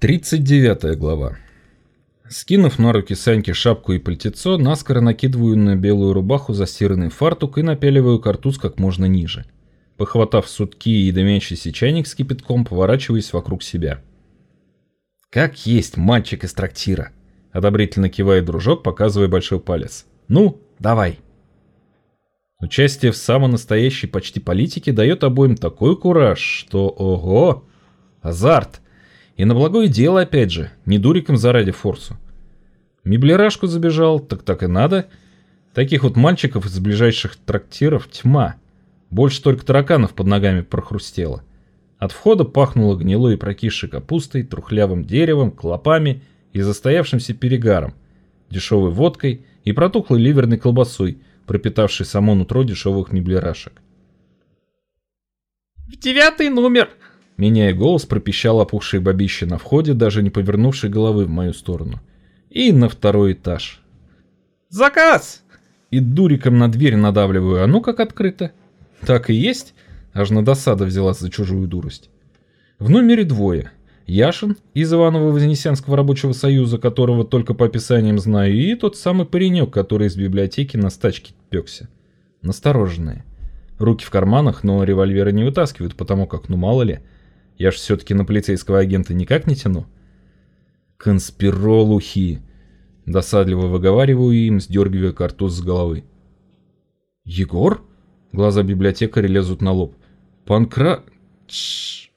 39 глава. Скинув на руки Саньке шапку и пальтецо, наскоро накидываю на белую рубаху застиранный фартук и напяливаю картуз как можно ниже. Похватав сутки и дымящийся чайник с кипятком, поворачиваясь вокруг себя. «Как есть мальчик из трактира!» — одобрительно кивает дружок, показывая большой палец. «Ну, давай!» Участие в самонастоящей почти политике дает обоим такой кураж, что ого! Азарт! И на благое дело опять же, не дуриком заради форсу. Меблерашку забежал, так так и надо. Таких вот мальчиков из ближайших трактиров тьма. Больше только тараканов под ногами прохрустело. От входа пахнуло гнилой и прокисшей капустой, трухлявым деревом, клопами и застоявшимся перегаром, дешевой водкой и протухлой ливерной колбасой, пропитавшей само нутро дешевых меблерашек. «В девятый номер!» Меняя голос, пропищал опухший бабище на входе, даже не повернувший головы в мою сторону. И на второй этаж. «Заказ!» И дуриком на дверь надавливаю, а ну как открыто. Так и есть, аж на досада взялась за чужую дурость. В номере двое. Яшин из Иваново-Вознесенского рабочего союза, которого только по описаниям знаю, и тот самый паренек, который из библиотеки на стачке пекся. Настороженные. Руки в карманах, но револьверы не вытаскивают, потому как, ну мало ли, я ж все-таки на полицейского агента никак не тяну. Конспиролухи. Досадливо выговариваю им, сдергивая картуз с головы. Егор? Глаза библиотекаря лезут на лоб. Панкра... Тш.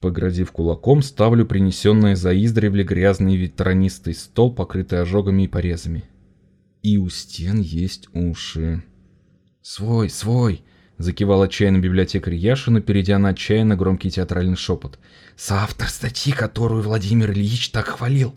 Погрозив кулаком, ставлю принесенное за издревле грязный ветронистый стол, покрытый ожогами и порезами. И у стен есть уши. «Свой, свой!» Закивал отчаянно библиотекарь Яшина, перейдя на отчаянно громкий театральный шепот. «Соавтор статьи, которую Владимир Ильич так хвалил!»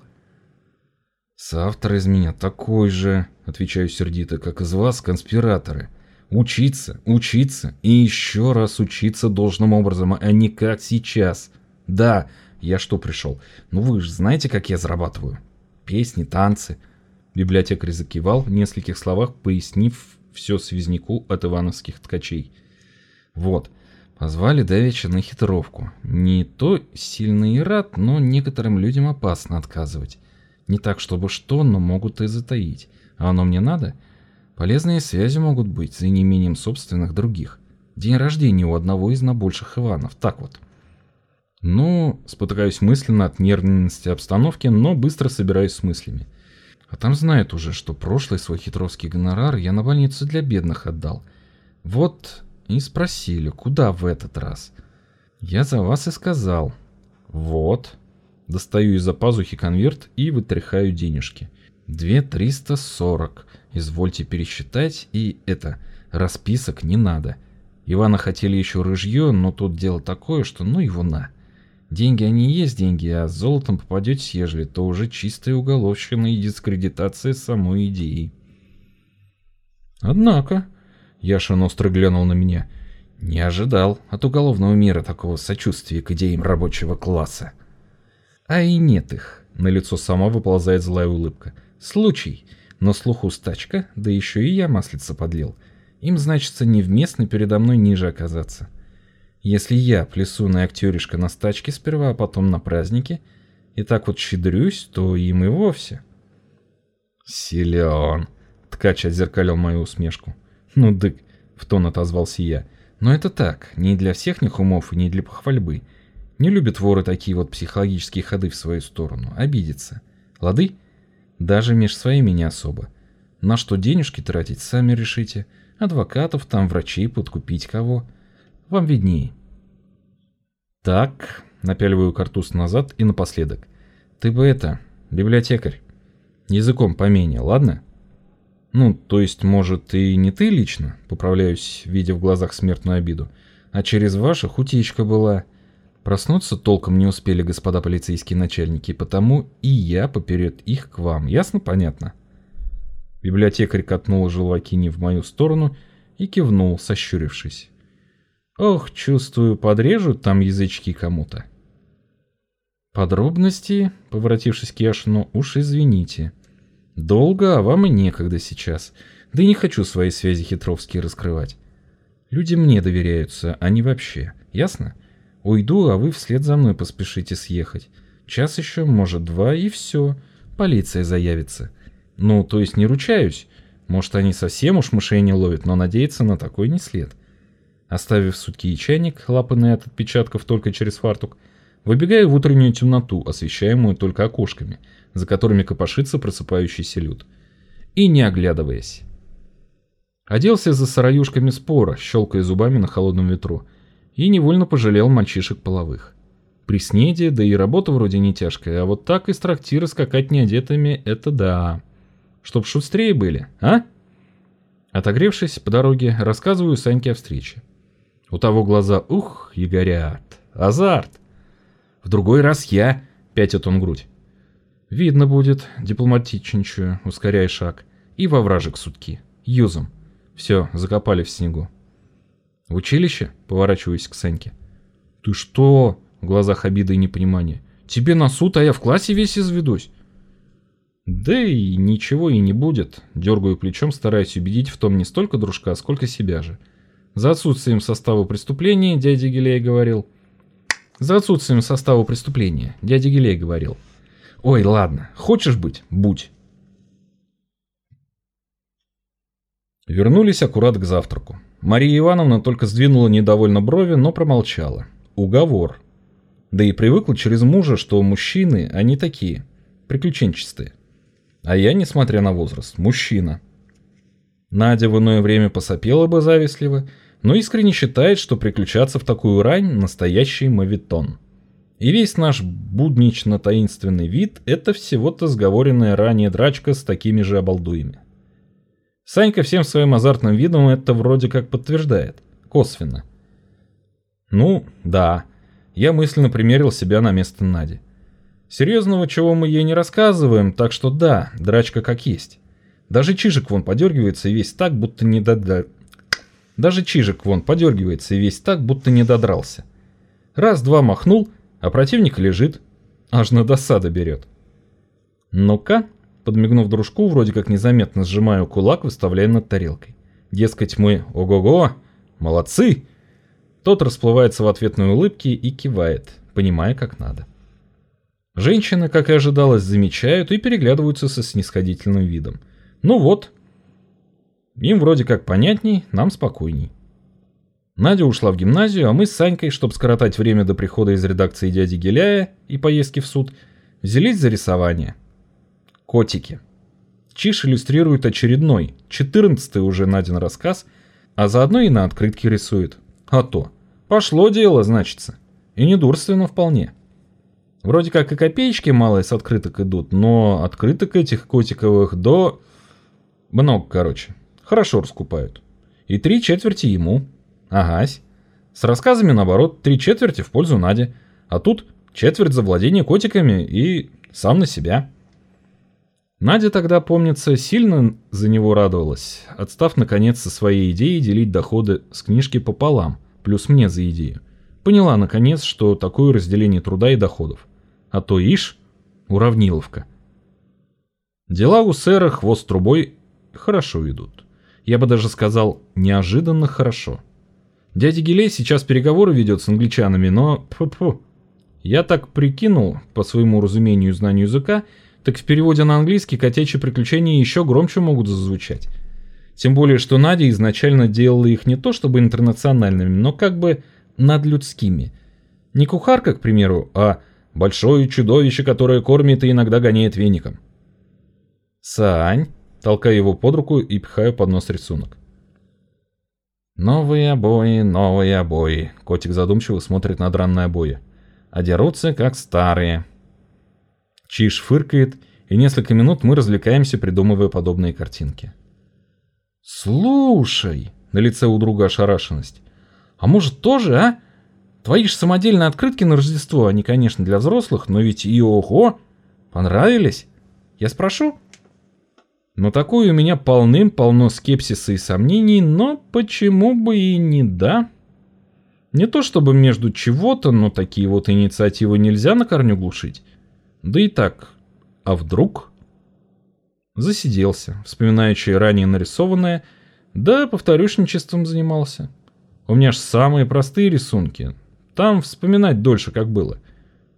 «Соавтор из меня такой же», — отвечаю сердито, как из вас, конспираторы. «Учиться, учиться и еще раз учиться должным образом, а не как сейчас. Да, я что пришел? Ну вы же знаете, как я зарабатываю? Песни, танцы». Библиотекарь закивал, в нескольких словах пояснив все связняку от ивановских ткачей. Вот, позвали Давича на хитровку. Не то сильный и рад, но некоторым людям опасно отказывать. Не так, чтобы что, но могут и затаить. А оно мне надо? Полезные связи могут быть за неимением собственных других. День рождения у одного из набольших Иванов, так вот. Ну, спотыкаюсь мысленно от нервности обстановки, но быстро собираюсь с мыслями. А там знают уже, что прошлый свой хитровский гонорар я на больницу для бедных отдал. Вот и спросили, куда в этот раз. Я за вас и сказал. Вот. Достаю из-за пазухи конверт и вытряхаю денежки. Две триста сорок. Извольте пересчитать, и это, расписок не надо. Ивана хотели еще рыжье, но тут дело такое, что ну его на. Деньги они и есть деньги, а с золотом попадете, ежели, то уже чистая уголовщина и дискредитация самой идеи. Однако, Яшин остро глянул на меня, не ожидал от уголовного мира такого сочувствия к идеям рабочего класса. А и нет их. На лицо сама выползает злая улыбка. Случай. Но слуху стачка, да еще и я маслица подлил. Им, значится, невместно передо мной ниже оказаться. — если я плесуный актеришка на стачке сперва, а потом на празднике, и так вот щедрюсь, то им и вовсе. Силен. Ткач отзеркалил мою усмешку. Ну дык, в тон отозвался я. Но это так, не для всех них умов и не для похвальбы. Не любят воры такие вот психологические ходы в свою сторону. Обидятся. Лады? Даже меж своими не особо. На что денежки тратить, сами решите. Адвокатов, там врачей, подкупить кого. Вам виднее. Так, напяливаю картуз назад и напоследок. Ты бы это, библиотекарь, языком поменее, ладно? Ну, то есть, может, и не ты лично, поправляюсь, видя в глазах смертную обиду, а через ваших утечка была. Проснуться толком не успели господа полицейские начальники, потому и я поперед их к вам. Ясно, понятно? Библиотекарь катнул желваки не в мою сторону и кивнул, сощурившись. Ох, чувствую, подрежут там язычки кому-то. Подробности, поворотившись к Яшину, уж извините. Долго, а вам и некогда сейчас. Да и не хочу свои связи хитровские раскрывать. Люди мне доверяются, а не вообще. Ясно? Уйду, а вы вслед за мной поспешите съехать. Час еще, может, два, и все. Полиция заявится. Ну, то есть не ручаюсь. Может, они совсем уж мышей не ловят, но надеяться на такой не след. Оставив сутки и чайник, лапанный от отпечатков только через фартук, выбегаю в утреннюю темноту, освещаемую только окошками, за которыми копошится просыпающийся люд. И не оглядываясь. Оделся за сыроюшками спора, щелкая зубами на холодном ветру, и невольно пожалел мальчишек половых. При снеде, да и работа вроде не тяжкая, а вот так из трактира скакать неодетыми — это да. Чтоб шустрее были, а? Отогревшись по дороге, рассказываю Саньке о встрече. У того глаза ух и горят. Азарт. В другой раз я, пятит он грудь. Видно будет, дипломатичничаю, ускоряя шаг. И во вражек сутки. Юзом. Все, закопали в снегу. В училище? Поворачиваюсь к Саньке. Ты что? В глазах обида и непонимания. Тебе на суд, а я в классе весь изведусь. Да и ничего и не будет. Дергаю плечом, стараясь убедить в том не столько дружка, сколько себя же. За отсутствием состава преступления, дядя Гилей говорил. За отсутствием состава преступления, дядя Гилей говорил. Ой, ладно, хочешь быть, будь. Вернулись аккурат к завтраку. Мария Ивановна только сдвинула недовольно брови, но промолчала. Уговор. Да и привыкла через мужа, что мужчины, они такие, приключенчистые. А я, несмотря на возраст, мужчина. Надя в иное время посопела бы завистливо, но искренне считает, что приключаться в такую рань – настоящий мавитон. И весь наш буднично-таинственный вид – это всего-то сговоренная ранее драчка с такими же обалдуями. Санька всем своим азартным видом это вроде как подтверждает, косвенно. Ну, да, я мысленно примерил себя на место Нади. Серьезного чего мы ей не рассказываем, так что да, драчка как есть. Даже Чижик вон подергивается и весь так, будто не додра... Даже Чижик вон подергивается и весь так, будто не додрался. Раз-два махнул, а противник лежит, аж на досада берет. Ну-ка, подмигнув дружку, вроде как незаметно сжимаю кулак, выставляя над тарелкой. Дескать, мы ого-го, молодцы! Тот расплывается в ответной улыбке и кивает, понимая, как надо. Женщины, как и ожидалось, замечают и переглядываются со снисходительным видом – ну вот. Им вроде как понятней, нам спокойней. Надя ушла в гимназию, а мы с Санькой, чтобы скоротать время до прихода из редакции дяди Геляя и поездки в суд, взялись за рисование. Котики. Чиш иллюстрирует очередной, четырнадцатый уже Надин рассказ, а заодно и на открытке рисует. А то. Пошло дело, значится. И недурственно вполне. Вроде как и копеечки малые с открыток идут, но открыток этих котиковых до... Много, короче. Хорошо раскупают. И три четверти ему. Агась. С рассказами, наоборот, три четверти в пользу Нади. А тут четверть за владение котиками и сам на себя. Надя тогда, помнится, сильно за него радовалась, отстав наконец со своей идеей делить доходы с книжки пополам, плюс мне за идею. Поняла, наконец, что такое разделение труда и доходов. А то ишь, уравниловка. Дела у сэра хвост трубой хорошо идут. Я бы даже сказал, неожиданно хорошо. Дядя Гилей сейчас переговоры ведет с англичанами, но... Фу -фу. Я так прикинул, по своему разумению и знанию языка, так в переводе на английский котячьи приключения еще громче могут зазвучать. Тем более, что Надя изначально делала их не то чтобы интернациональными, но как бы надлюдскими. Не кухарка, к примеру, а большое чудовище, которое кормит и иногда гоняет веником. «Сань», толкая его под руку и пихаю под нос рисунок. «Новые обои, новые обои», — котик задумчиво смотрит на дранные обои. «А дерутся, как старые». Чиж фыркает, и несколько минут мы развлекаемся, придумывая подобные картинки. «Слушай!» — на лице у друга ошарашенность. «А может тоже, а? Твои же самодельные открытки на Рождество, они, конечно, для взрослых, но ведь и ого! Понравились? Я спрошу?» Но такой у меня полным-полно скепсиса и сомнений, но почему бы и не да? Не то чтобы между чего-то, но такие вот инициативы нельзя на корню глушить. Да и так, а вдруг? Засиделся, вспоминающий ранее нарисованное, да повторюшничеством занимался. У меня ж самые простые рисунки, там вспоминать дольше как было.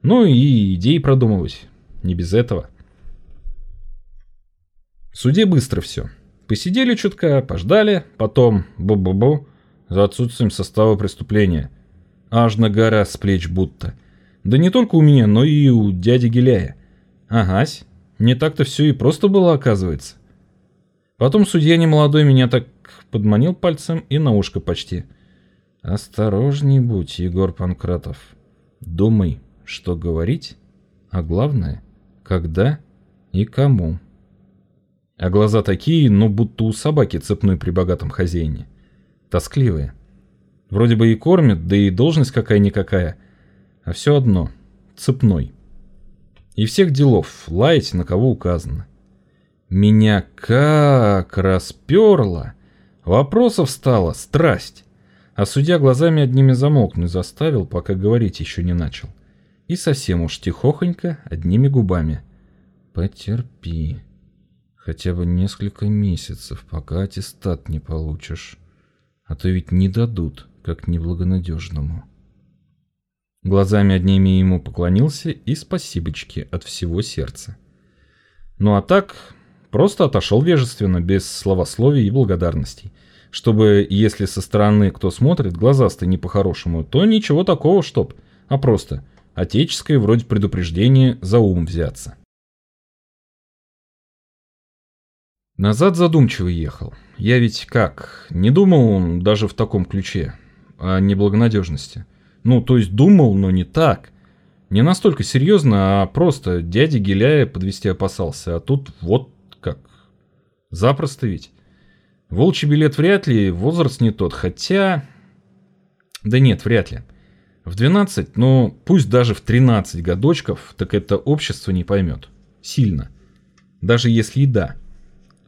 Ну и идеи продумывать. Не без этого. В суде быстро все. Посидели чутка, пождали, потом бу-бу-бу за отсутствием состава преступления. Аж на гора с плеч будто. Да не только у меня, но и у дяди Геляя. Агась, не так-то все и просто было, оказывается. Потом судья немолодой меня так подманил пальцем и на ушко почти. «Осторожней будь, Егор Панкратов. Думай, что говорить, а главное, когда и кому». А глаза такие, ну будто у собаки цепной при богатом хозяине. Тоскливые. Вроде бы и кормят, да и должность какая-никакая. А все одно. Цепной. И всех делов лаять на кого указано. Меня как расперло. Вопросов стало страсть. А судья глазами одними замолкнуть заставил, пока говорить еще не начал. И совсем уж тихохонько, одними губами. «Потерпи. Хотя бы несколько месяцев, пока аттестат не получишь. А то ведь не дадут, как неблагонадежному». Глазами одними ему поклонился и спасибочки от всего сердца. Ну а так, Просто отошел вежественно, без словословий и благодарностей. Чтобы, если со стороны кто смотрит, глазастый не по-хорошему, то ничего такого, чтоб, а просто отеческое вроде предупреждение за ум взяться. Назад задумчиво ехал. Я ведь как, не думал даже в таком ключе, о неблагонадежности. Ну, то есть думал, но не так. Не настолько серьезно, а просто дядя Геляя подвести опасался, а тут вот как? Запросто ведь. Волчий билет вряд ли, возраст не тот, хотя... Да нет, вряд ли. В 12, ну пусть даже в 13 годочков, так это общество не поймет. Сильно. Даже если и да.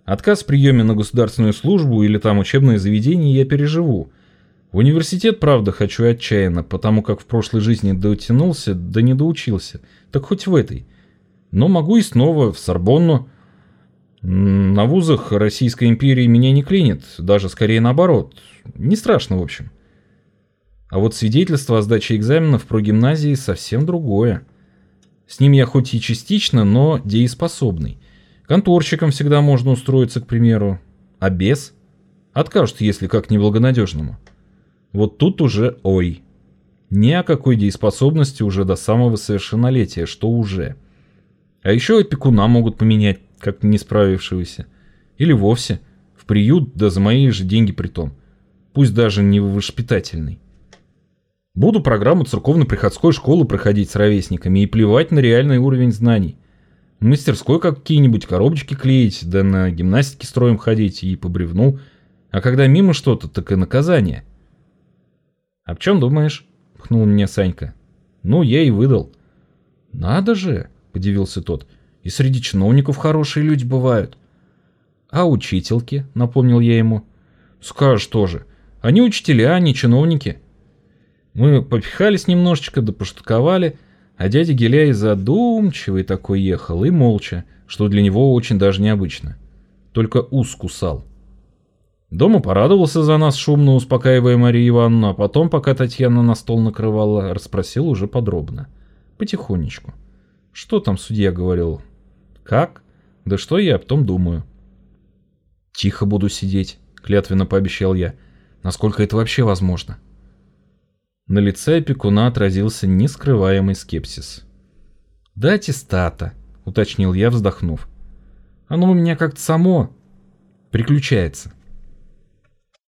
Отказ в приеме на государственную службу или там учебное заведение я переживу. В университет, правда, хочу отчаянно, потому как в прошлой жизни дотянулся, да не доучился. Так хоть в этой. Но могу и снова в Сорбонну, на вузах Российской империи меня не клинит, даже скорее наоборот. Не страшно, в общем. А вот свидетельство о сдаче экзаменов про гимназии совсем другое. С ним я хоть и частично, но дееспособный. Конторщиком всегда можно устроиться, к примеру. А без? Откажут, если как неблагонадежному. Вот тут уже ой. Ни о какой дееспособности уже до самого совершеннолетия, что уже. А еще опекуна могут поменять как не справившегося. Или вовсе в приют, да за мои же деньги притом. Пусть даже не воспитательный. Буду программу церковно-приходской школы проходить с ровесниками и плевать на реальный уровень знаний. В мастерской какие-нибудь коробочки клеить, да на гимнастике строем ходить и по бревну. А когда мимо что-то, так и наказание. «А в чем думаешь?» — пхнул меня Санька. «Ну, я и выдал». «Надо же!» — подивился тот. И среди чиновников хорошие люди бывают. А учительки, напомнил я ему. Скажешь тоже. Они учителя, а не чиновники. Мы попихались немножечко, да поштуковали, а дядя Геляй задумчивый такой ехал и молча, что для него очень даже необычно. Только ус кусал. Дома порадовался за нас, шумно успокаивая Марию Ивановну, а потом, пока Татьяна на стол накрывала, расспросил уже подробно. Потихонечку. Что там судья говорил? Как? Да что я об том думаю? Тихо буду сидеть, клятвенно пообещал я. Насколько это вообще возможно? На лице опекуна отразился нескрываемый скепсис. «Да аттестата», — уточнил я, вздохнув. «Оно у меня как-то само приключается».